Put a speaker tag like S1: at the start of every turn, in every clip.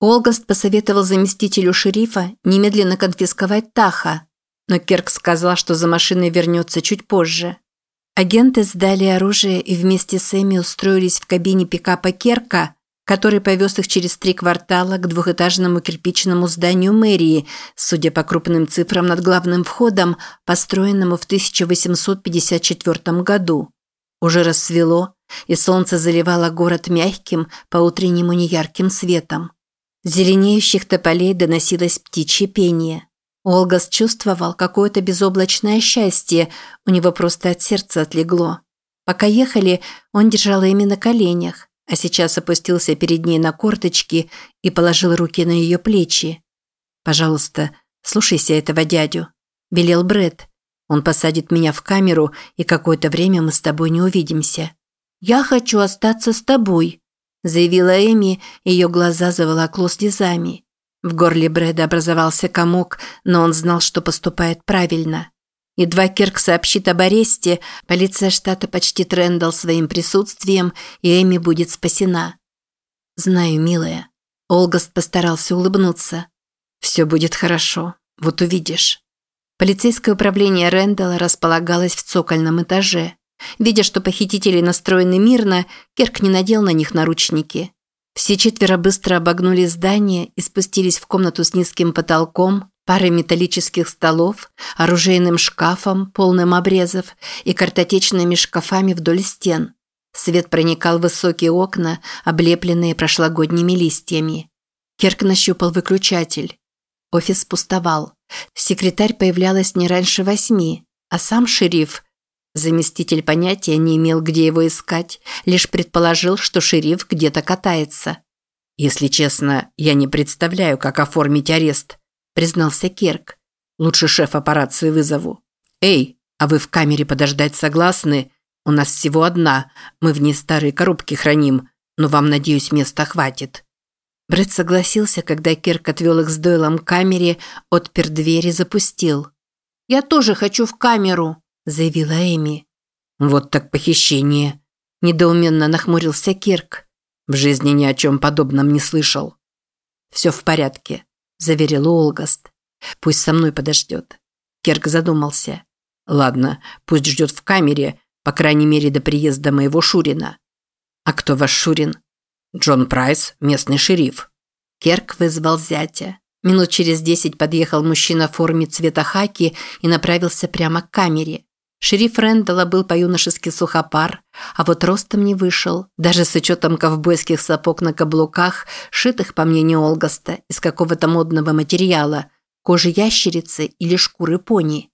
S1: Олгаст посоветовал заместителю шерифа немедленно конфисковать Таха, но Керк сказал, что за машиной вернется чуть позже. Агенты сдали оружие и вместе с Эми устроились в кабине пикапа Керка, который повез их через три квартала к двухэтажному кирпичному зданию мэрии, судя по крупным цифрам над главным входом, построенному в 1854 году. Уже рассвело, и солнце заливало город мягким, по-утреннему неярким светом. Зеленеющих тополей доносилось птичье пение. Олгас чувствовал какое-то безоблачное счастье, у него просто от сердца отлегло. Пока ехали, он держал Эми на коленях, а сейчас опустился перед ней на корточки и положил руки на ее плечи. «Пожалуйста, слушайся этого дядю», – велел Бред. «Он посадит меня в камеру, и какое-то время мы с тобой не увидимся». «Я хочу остаться с тобой», – заявила Эми, ее глаза заволокло слезами. В горле Брэда образовался комок, но он знал, что поступает правильно. Едва Кирк сообщит об аресте, полиция штата почти Рэндалл своим присутствием, и Эми будет спасена. «Знаю, милая». Олгаст постарался улыбнуться. «Все будет хорошо. Вот увидишь». Полицейское управление Рэндалла располагалось в цокольном этаже. Видя, что похитители настроены мирно, Кирк не надел на них наручники. Все четверо быстро обогнули здание и спустились в комнату с низким потолком, парой металлических столов, оружейным шкафом, полным обрезов и картотечными шкафами вдоль стен. Свет проникал в высокие окна, облепленные прошлогодними листьями. Керк нащупал выключатель. Офис пустовал. Секретарь появлялась не раньше восьми, а сам шериф Заместитель понятия не имел, где его искать, лишь предположил, что шериф где-то катается. «Если честно, я не представляю, как оформить арест», – признался Керк. «Лучше шефа по рации вызову». «Эй, а вы в камере подождать согласны? У нас всего одна, мы в ней старые коробки храним, но вам, надеюсь, места хватит». Брэд согласился, когда Керк отвел их с Дойлом к камере, отпер дверь и запустил. «Я тоже хочу в камеру», заявила Эми. Вот так похищение, недоуменно нахмурился Кирк. В жизни ни о чем подобном не слышал. Все в порядке, заверил Олгаст. Пусть со мной подождет. Кирк задумался. Ладно, пусть ждет в камере, по крайней мере до приезда моего Шурина. А кто ваш Шурин? Джон Прайс, местный шериф. Керк вызвал зятя. Минут через десять подъехал мужчина в форме цвета хаки и направился прямо к камере. Шериф Рэндалла был по-юношески сухопар, а вот ростом не вышел, даже с учетом ковбойских сапог на каблуках, шитых, по мнению Олгаста, из какого-то модного материала, кожи ящерицы или шкуры пони.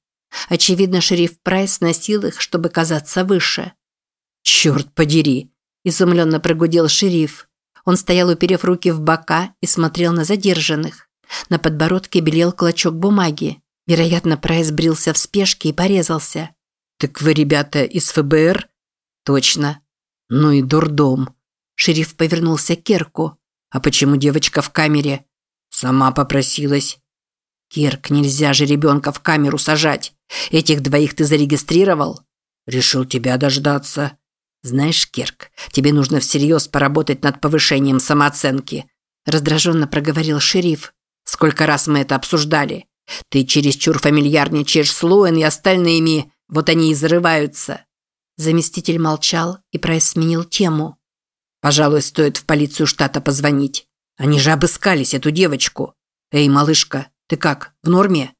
S1: Очевидно, шериф Прайс носил их, чтобы казаться выше. «Черт подери!» – изумленно прогудел шериф. Он стоял, уперев руки в бока, и смотрел на задержанных. На подбородке белел клочок бумаги. Вероятно, Прайс брился в спешке и порезался. «Так вы, ребята, из ФБР?» «Точно». «Ну и дурдом». Шериф повернулся к Керку. «А почему девочка в камере?» «Сама попросилась». «Керк, нельзя же ребенка в камеру сажать. Этих двоих ты зарегистрировал?» «Решил тебя дождаться». «Знаешь, Керк, тебе нужно всерьез поработать над повышением самооценки», раздраженно проговорил шериф. «Сколько раз мы это обсуждали? Ты чересчур фамильярничаешь с Луэн и остальными. Вот они и зарываются. Заместитель молчал, и Прайс тему. Пожалуй, стоит в полицию штата позвонить. Они же обыскались эту девочку. Эй, малышка, ты как, в норме?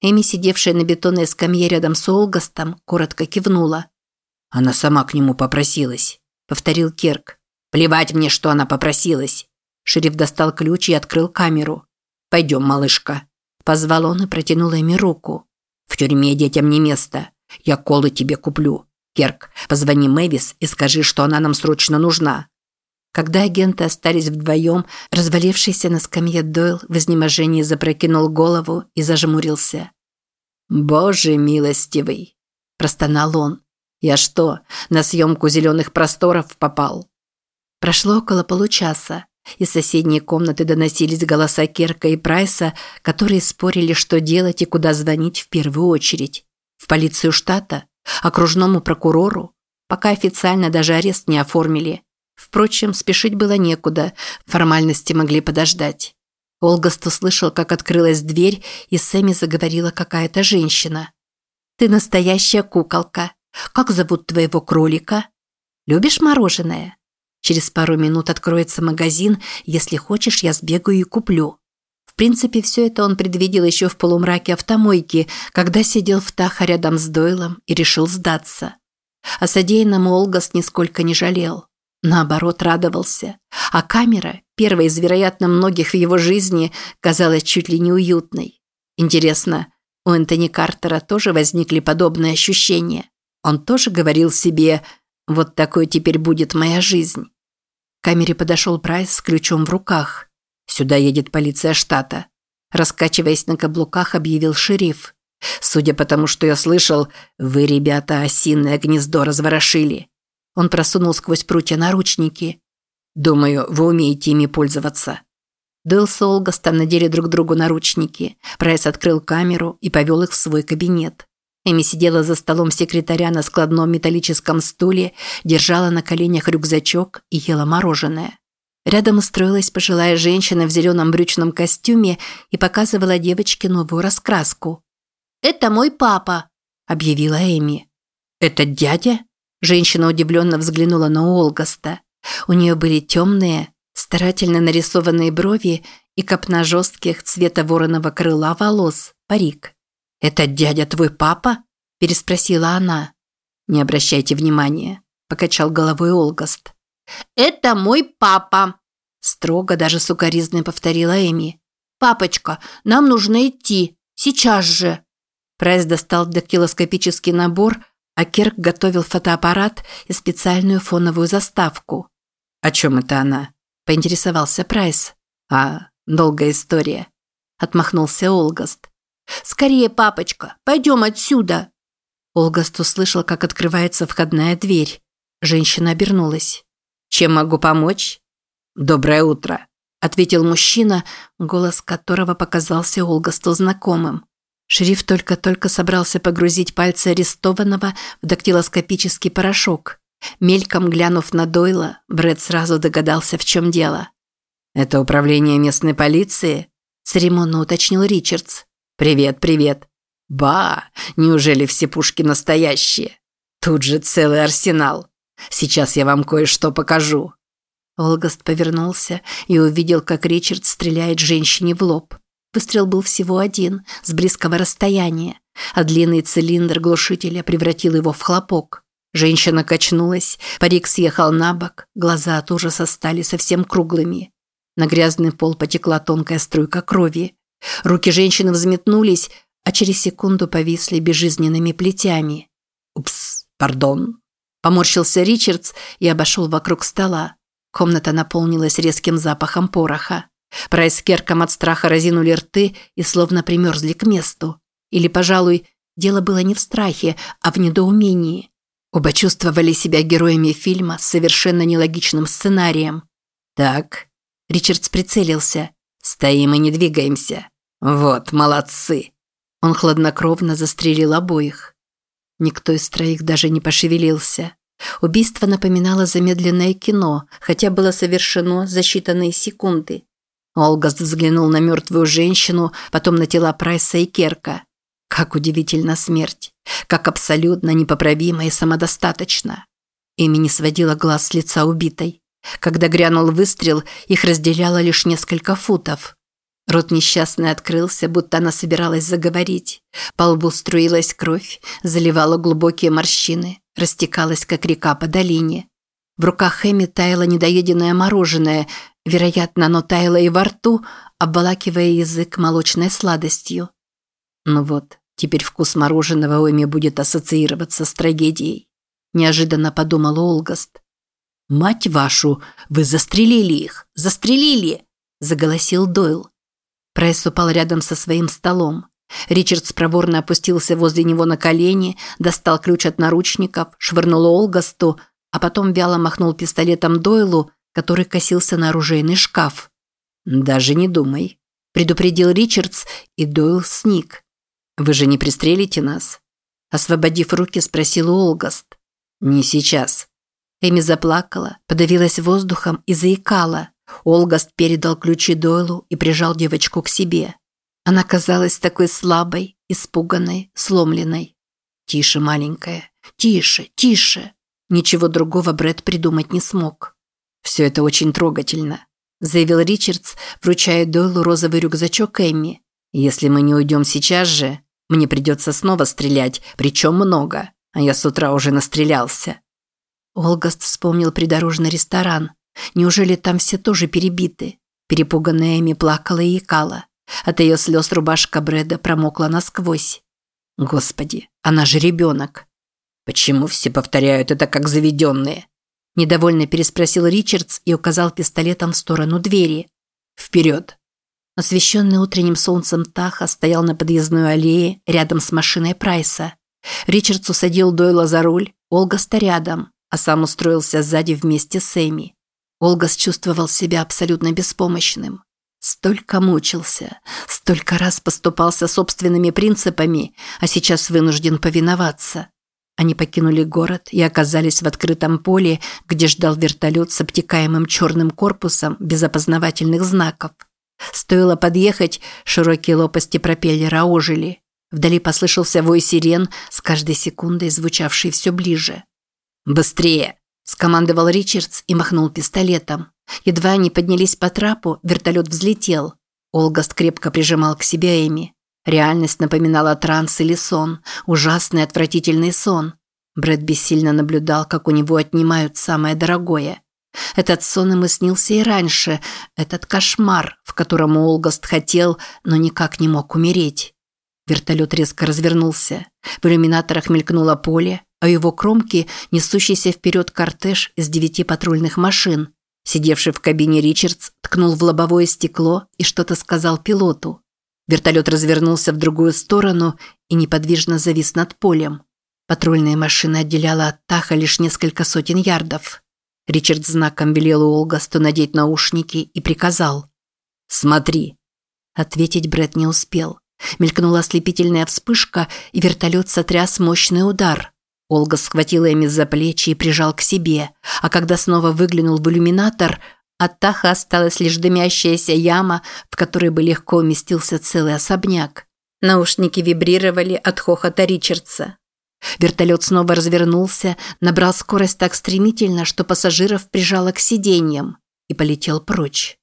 S1: Эми, сидевшая на бетонной скамье рядом с Олгастом, коротко кивнула. Она сама к нему попросилась, повторил Керк. Плевать мне, что она попросилась. Шериф достал ключ и открыл камеру. Пойдем, малышка. Позвал он и протянул Эми руку. В тюрьме детям не место. Я колы тебе куплю. Керк, позвони Мэвис и скажи, что она нам срочно нужна». Когда агенты остались вдвоем, развалившийся на скамье Дойл в изнеможении запрокинул голову и зажмурился. «Боже милостивый!» – простонал он. «Я что, на съемку «Зеленых просторов» попал?» Прошло около получаса. Из соседней комнаты доносились голоса Керка и Прайса, которые спорили, что делать и куда звонить в первую очередь. В полицию штата? Окружному прокурору? Пока официально даже арест не оформили. Впрочем, спешить было некуда, формальности могли подождать. Олгаст услышал, как открылась дверь, и Сэмми заговорила какая-то женщина. «Ты настоящая куколка. Как зовут твоего кролика? Любишь мороженое? Через пару минут откроется магазин, если хочешь, я сбегаю и куплю». Принципе, все это он предвидел еще в полумраке автомойки, когда сидел в Таха рядом с Дойлом и решил сдаться. О содеянном Олгаст нисколько не жалел. Наоборот, радовался. А камера, первая из, вероятно, многих в его жизни, казалась чуть ли не уютной. Интересно, у Энтони Картера тоже возникли подобные ощущения? Он тоже говорил себе «Вот такой теперь будет моя жизнь». К камере подошел Прайс с ключом в руках. «Сюда едет полиция штата». Раскачиваясь на каблуках, объявил шериф. «Судя по тому, что я слышал, вы, ребята, осиное гнездо разворошили. Он просунул сквозь прутья наручники. «Думаю, вы умеете ими пользоваться». Дойл с Уолгастом надели друг другу наручники. Прайс открыл камеру и повел их в свой кабинет. Эми сидела за столом секретаря на складном металлическом стуле, держала на коленях рюкзачок и ела мороженое. Рядом устроилась пожилая женщина в зеленом брючном костюме и показывала девочке новую раскраску. «Это мой папа», – объявила Эми. «Это дядя?» Женщина удивленно взглянула на Олгаста. У нее были темные, старательно нарисованные брови и копна жестких цвета вороного крыла волос, парик. «Это дядя твой папа?» – переспросила она. «Не обращайте внимания», – покачал головой Уолгаст. «Это мой папа», – строго, даже с укоризной повторила Эми. «Папочка, нам нужно идти. Сейчас же». Прайс достал дактилоскопический набор, а Керк готовил фотоаппарат и специальную фоновую заставку. «О чем это она?» – поинтересовался Прайс. «А, долгая история», – отмахнулся Уолгаст. «Скорее, папочка, пойдем отсюда!» Олгаст услышал, как открывается входная дверь. Женщина обернулась. «Чем могу помочь?» «Доброе утро», – ответил мужчина, голос которого показался Олгасту знакомым. Шериф только-только собрался погрузить пальцы арестованного в дактилоскопический порошок. Мельком глянув на Дойла, Брэд сразу догадался, в чем дело. «Это управление местной полиции?» – церемонно уточнил Ричардс. «Привет, привет». «Ба, неужели все пушки настоящие? Тут же целый арсенал. Сейчас я вам кое-что покажу». Олгаст повернулся и увидел, как Ричард стреляет женщине в лоб. Выстрел был всего один, с близкого расстояния, а длинный цилиндр глушителя превратил его в хлопок. Женщина качнулась, парик съехал на бок, глаза от ужаса стали совсем круглыми. На грязный пол потекла тонкая струйка крови. Руки женщины взметнулись, а через секунду повисли безжизненными плетями. «Упс, пардон», – поморщился Ричардс и обошел вокруг стола. Комната наполнилась резким запахом пороха. Прайс с Керком от страха разинули рты и словно примерзли к месту. Или, пожалуй, дело было не в страхе, а в недоумении. Оба чувствовали себя героями фильма с совершенно нелогичным сценарием. «Так», – Ричардс прицелился, – «стоим и не двигаемся. Вот, молодцы». Он хладнокровно застрелил обоих. Никто из троих даже не пошевелился. Убийство напоминало замедленное кино, хотя было совершено за считанные секунды. Олгаст взглянул на мертвую женщину, потом на тела Прайса и Керка. Как удивительна смерть. Как абсолютно непоправима и самодостаточна. Эми не сводила глаз с лица убитой. Когда грянул выстрел, их разделяло лишь несколько футов. Рот несчастной открылся, будто она собиралась заговорить. По лбу струилась кровь, заливала глубокие морщины, растекалась, как река по долине. В руках Эми таяло недоеденное мороженое, Вероятно, оно таяло и во рту, обволакивая язык молочной сладостью. Ну вот, теперь вкус мороженого у Эми будет ассоциироваться с трагедией. Неожиданно подумал Олгаст. «Мать вашу, вы застрелили их! Застрелили!» – заголосил Дойл. Прайс упал рядом со своим столом. Ричард проворно опустился возле него на колени, достал ключ от наручников, швырнул Олгасту, а потом вяло махнул пистолетом Дойлу, который косился на оружейный шкаф. «Даже не думай», – предупредил Ричардс, и Дойл сник. «Вы же не пристрелите нас?» Освободив руки, спросил Олгаст. «Не сейчас». Эми заплакала, подавилась воздухом и заикала. Олгаст передал ключи Дойлу и прижал девочку к себе. Она казалась такой слабой, испуганной, сломленной. «Тише, маленькая, тише, тише!» Ничего другого Брэд придумать не смог. «Все это очень трогательно», – заявил Ричардс, вручая Дойлу розовый рюкзачок Эмми. «Если мы не уйдем сейчас же, мне придется снова стрелять, причем много, а я с утра уже настрелялся». Олгаст вспомнил придорожный ресторан. Неужели там все тоже перебиты? Перепуганная Эми плакала и икала. От ее слез рубашка Брэда промокла насквозь. Господи, она же ребенок. Почему все повторяют это как заведенные? Недовольно переспросил Ричардс и указал пистолетом в сторону двери. Вперед. Освещенный утренним солнцем Таха стоял на подъездной аллее рядом с машиной Прайса. Ричардс усадил Дойла за руль, Олгаста рядом, а сам устроился сзади вместе с Эми. Олгас чувствовал себя абсолютно беспомощным. Столько мучился, столько раз поступался собственными принципами, а сейчас вынужден повиноваться. Они покинули город и оказались в открытом поле, где ждал вертолет с обтекаемым черным корпусом без опознавательных знаков. Стоило подъехать, широкие лопасти пропеллера ожили. Вдали послышался вой сирен, с каждой секундой звучавший все ближе. «Быстрее!» – скомандовал Ричардс и махнул пистолетом. Едва они поднялись по трапу, вертолет взлетел. Олгаст крепко прижимал к себе Эми. Реальность напоминала транс или сон, ужасный отвратительный сон. Брэд бессильно наблюдал, как у него отнимают самое дорогое. Этот сон ему снился и раньше, этот кошмар, в котором Олгаст хотел, но никак не мог умереть. Вертолет резко развернулся. В иллюминаторах мелькнуло поле, а его кромки несущийся вперед кортеж из девяти патрульных машин. Сидевший в кабине Ричардс ткнул в лобовое стекло и что-то сказал пилоту. Вертолет развернулся в другую сторону и неподвижно завис над полем. Патрульная машина отделяла от Таха лишь несколько сотен ярдов. Ричард знаком велел Олгасту надеть наушники и приказал «Смотри». Ответить Брэд не успел. Мелькнула ослепительная вспышка, и вертолет сотряс мощный удар. Олга схватила Эми за плечи и прижал к себе, а когда снова выглянул в иллюминатор, от Таха осталась лишь дымящаяся яма, в которой бы легко уместился целый особняк. Наушники вибрировали от хохота Ричардса. Вертолет снова развернулся, набрал скорость так стремительно, что пассажиров прижало к сиденьям и полетел прочь.